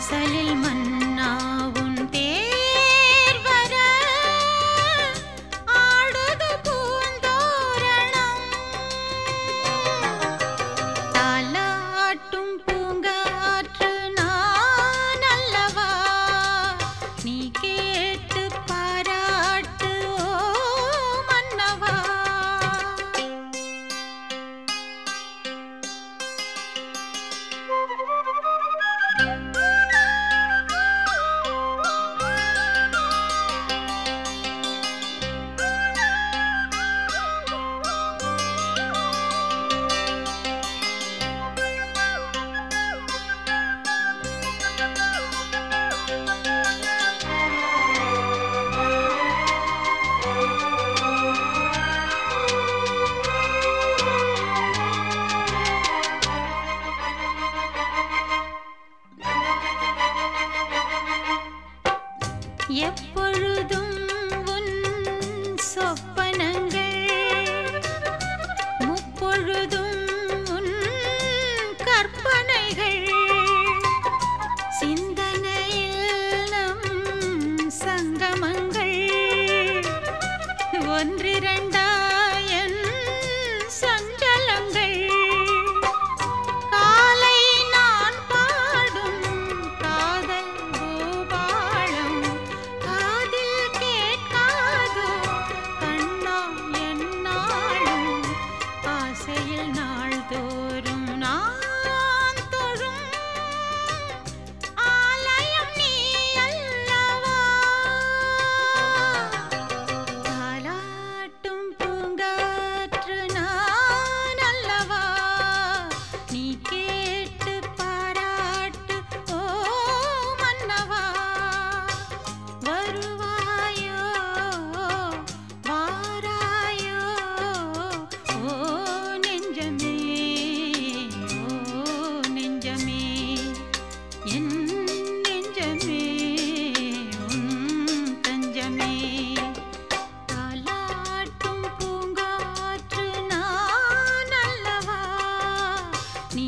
மசலில் மண் எப்பொழுதும் உன் சொப்பனங்கள் முப்பொழுதும் உன் கற்பனைகள். சிந்தனையில் ஒன்று நீ